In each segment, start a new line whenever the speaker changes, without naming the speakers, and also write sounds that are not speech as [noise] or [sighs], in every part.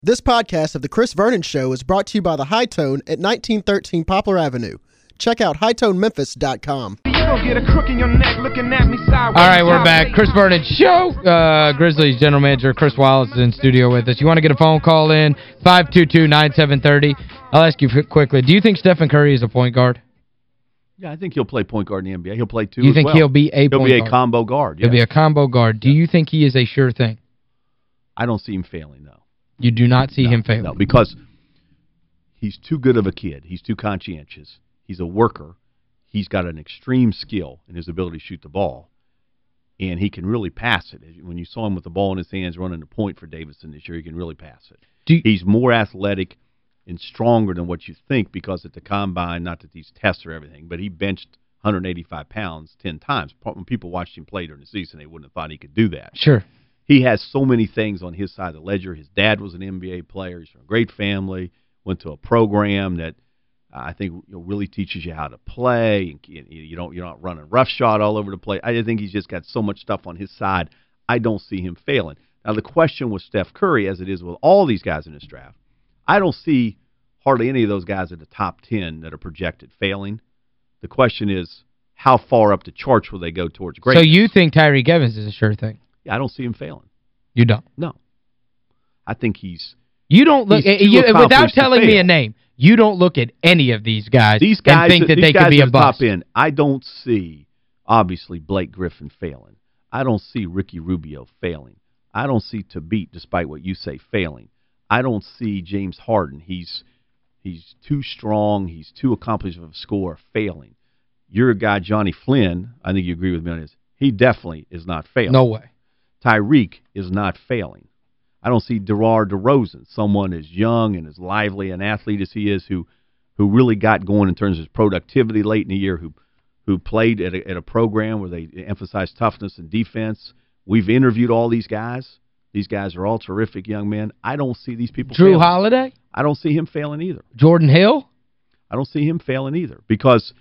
This podcast of The Chris Vernon Show is brought to you by The Hi-Tone at 1913 Poplar Avenue. Check out hitonememphis.com.
You don't get a crook in your neck looking at me sideways.
All right, we're back. Chris Vernon Show. Uh, Grizzlies general manager Chris Wallace is in studio with us. You want to get a phone call in? 522-9730. I'll ask you quickly. Do you think Stephen Curry is a point guard?
Yeah, I think he'll play point guard in the NBA. He'll play two
Do you think
well.
he'll be a
He'll
point
be a
guard?
combo guard,
He'll be a combo guard. Do you think he is a sure thing?
I don't see him failing, though.
You do not see
No,
him failing?
No, because he's too good of a kid. He's too conscientious. He's a worker. He's got an extreme skill in his ability to shoot the ball. And he can really pass it. When you saw him with the ball in his hands running the point for Davidson this year, he can really pass it.
Do you-
He's more athletic and stronger than what you think because at the combine, not that these tests are everything, but he benched 185 pounds 10 times. When people watched him play during the season, they wouldn't have thought he could do that
Sure.
He has so many things on his side of the ledger. His dad was an NBA player. He's from a great family. Went to a program that uh, I think you know, really teaches you how to play. And you you don't you're not running roughshod all over the place. I think he's just got so much stuff on his side. I don't see him failing. Now the question with Steph Curry, as it is with all these guys in this draft, I don't see hardly any of those guys in the top ten that are projected failing. The question is how far up the charts will they go towards
great
So
you think Tyreke Evans is a sure thing?
I don't see him failing.
You don't?
No. I think he's
You don't look you, without telling me a name. You don't look at any of these guys,
these guys
and think that they could be a
top
bust.
end. I don't see obviously Blake Griffin failing. I don't see Ricky Rubio failing. I don't see Thabeet despite what you say failing. I don't see James Harden. He's he's too strong, he's too accomplished of a scorer failing. Your guy Jonny Flynn, I think you agree with me on this. He definitely is not failing.
No way.
Tyreke is not failing. I don't see DeRar DeRozan, someone as young and as lively an athlete as he is, who who really got going in terms of his productivity late in the year, who who played at a, at a program where they emphasized toughness and defense. We've interviewed all these guys. These guys are all terrific young men. I don't see these people
Jrue
failing.
Holiday?
I don't see him failing either.
Jordan Hill?
I don't see him failing either because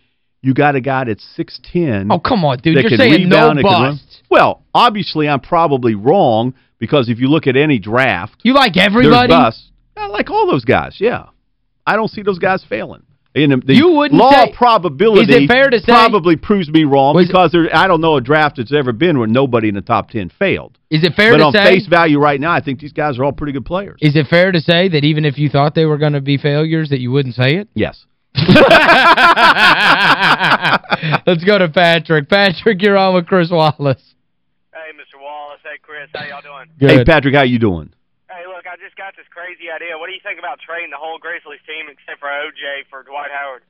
you got a guy that's 6'10".
Oh, come on, dude. You're saying no
rebound and can
bust.
Well, obviously I'm probably wrong because if you look at any draft,
You like everybody?
busts. I like all those guys, yeah. I don't see those guys failing. And the,
You wouldn't
law
say-
of probability
Is it fair to say-
probably proves me wrong
Was-
because there, I don't know a draft that's ever been where nobody in the top 10 failed.
Is it fair
but
to
on face value right now, I think these guys are all pretty good players.
Is it fair to say that even if you thought they were going to be failures that you wouldn't say it?
yes. [laughs]
Let's go to Patrick. Patrick, you're on with Chris Wallace.
Hey, Mr. Wallace. Hey, Chris. How y'all doing?
Hey, Patrick, how you doing?
Hey, look, I just got this crazy idea. What do you think about trading the whole Grizzlies team except for OJ for Dwight Howard?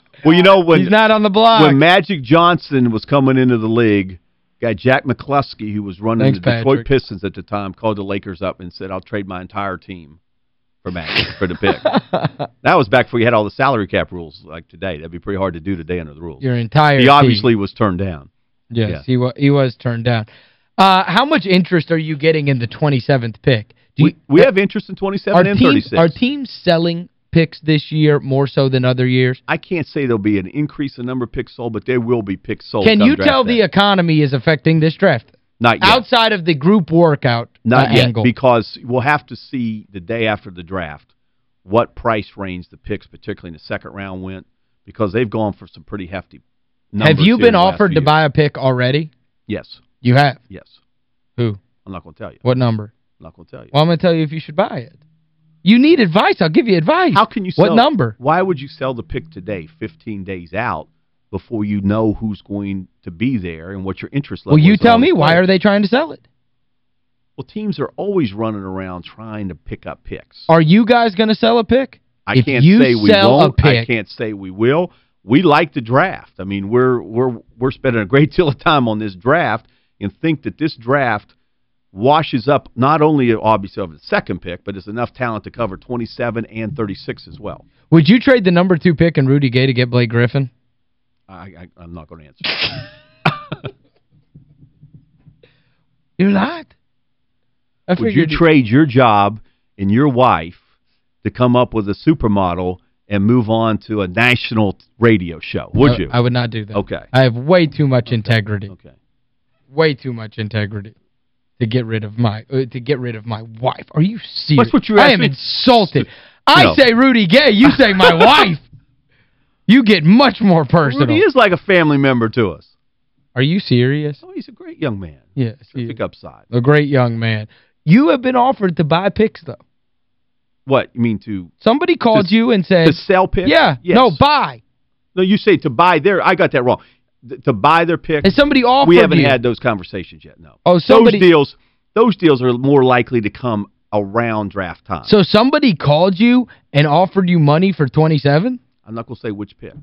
[laughs]
Well, you know, when
He's not on the block.
when Magic Johnson was coming into the league, guy Jack McCloskey, who was running
Thanks,
the Detroit
Patrick.
Pistons at the time, called the Lakers up and said, I'll trade my entire team for Magic, for the pick. [laughs] That was back before you had all the salary cap rules like today. That'd be pretty hard to do today under the rules.
Your entire
he
team.
obviously was turned down.
Yes,
yeah.
he, wa he was turned down. Uh, how much interest are you getting in the 27th pick? Do
We,
you,
we have interest in 27
are
and
teams,
36.
Are teams selling picks this year more so than other years?
I can't say there'll be an increase in number of picks sold, but there will be picks sold.
Can you tell
day.
the economy is affecting this draft?
Not yet.
Outside of the group workout
Not
uh,
yet,
angle.
because we'll have to see the day after the draft what price range the picks, particularly in the second round, went, because they've gone for some pretty hefty numbers
Have you been offered to buy a pick already?
Yes,
You have.
yes.
Who?
I'm not going to tell you.
What number?
I'm not going to tell you.
Well, I'm going to tell you if you should buy it. You need advice. I'll give you advice.
How can you sell?
What number?
Why would you sell the pick today, 15 days out, before you know who's going to be there and what your interest level
Well, you tell me. Why are they trying to sell it?
Well, teams are always running around trying to pick up picks.
Are you guys going to sell a pick?
I
if
can't
you
say we won't. I
pick-
can't say we will. We like the draft. I mean, we're we're we're spending a great deal of time on this draft and think that this draft washes up not only obviously of the second pick, but it's enough talent to cover 27 and 36 as well.
Would you trade the number two pick and Rudy Gay to get Blake Griffin?
I, I I'm not going to answer. [laughs]
You're not. I
Would you trade your job and your wife to come up with a supermodel and move on to a national radio show? Would
I-
you?
I would not do that.
Okay.
I have way too much integrity.
Okay.
Way too much integrity. to get rid of my uh, to get rid of my wife. Are you serious?
That's what you
I am insulted. I
No.
say Rudy Gay, you say my [laughs] wife. You get much more personal.
Rudy is like a family member to us.
Are you serious?
Oh, he's a great young man.
Yes. he
Terrific upside.
A great young man. You have been offered to buy picks, though.
What, you mean to
Somebody called
To-
you and said,
to sell picks?
yeah,
Yes.
no, buy.
No, you say to buy their I got that wrong. Th- to buy their picks.
And somebody offered
we haven't
you.
had those conversations yet, no.
Oh, somebody-
Those deals those deals are more likely to come around draft time.
So somebody called you and offered you money for 27?
I'm not going to say which pick.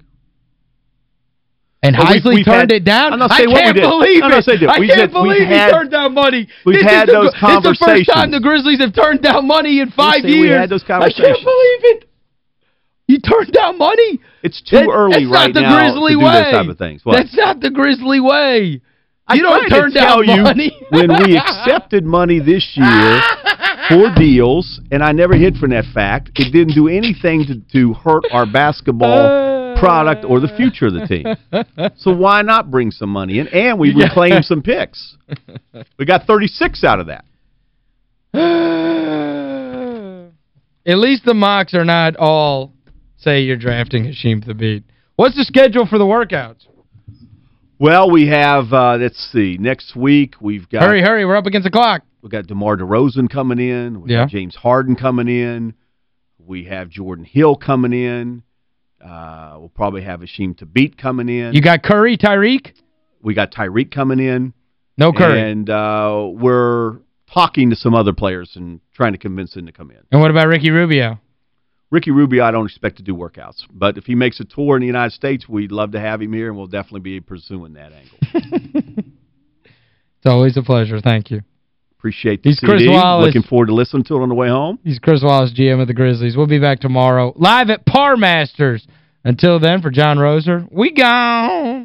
And
Well,
Heisley
we've
turned
had-
it down?
I'm not
I
what we
can't
did.
believe
I'm not saying that.
I
We've
can't
we've
believe
had-
he turned down money.
we've
This is
had
the-
those
It's the first time the Grizzlies have turned down money in five
saying
years.
we had those conversations.
I can't believe it. You turned down money?
It's too
That-
early
that's
right
not the
now
Grizzly
to do
way.
those type of things. What?
That's not the Grizzly way.
I
you don't
tried
turn down money.
when we [laughs] accepted money this year for deals, and I never hid from that fact, it didn't do anything to, to hurt our basketball [laughs] product or the future of the team. So why not bring some money in? And we [laughs] reclaimed some picks. We got 36 out of that. [sighs]
At least the mocks are not all say you're drafting Hasheem Thabeet. What's the schedule for the workouts?
Well, we have, uh, let's see, next week we've got
hurry, hurry, we're up against the clock.
We got DeMar DeRozan coming in. We
Yeah.
James Harden coming in. We have Jordan Hill coming in. Uh, we'll probably have Hasheem Thabeet coming in.
You got Curry, Tyreke?
we got Tyreke coming in.
No Curry.
And uh, we're talking to some other players and trying to convince them to come in.
And what about Ricky Rubio?
Ricky Rubio, I don't expect to do workouts. But if he makes a tour in the United States, we'd love to have him here, and we'll definitely be pursuing that angle. [laughs]
It's always a pleasure. Thank you.
Appreciate the
He's Chris Wallace.
Looking forward to listening to it on the way home.
He's Chris Wallace, GM of the Grizzlies. We'll be back tomorrow live at Par Masters. Until then, for John Roser, we gone.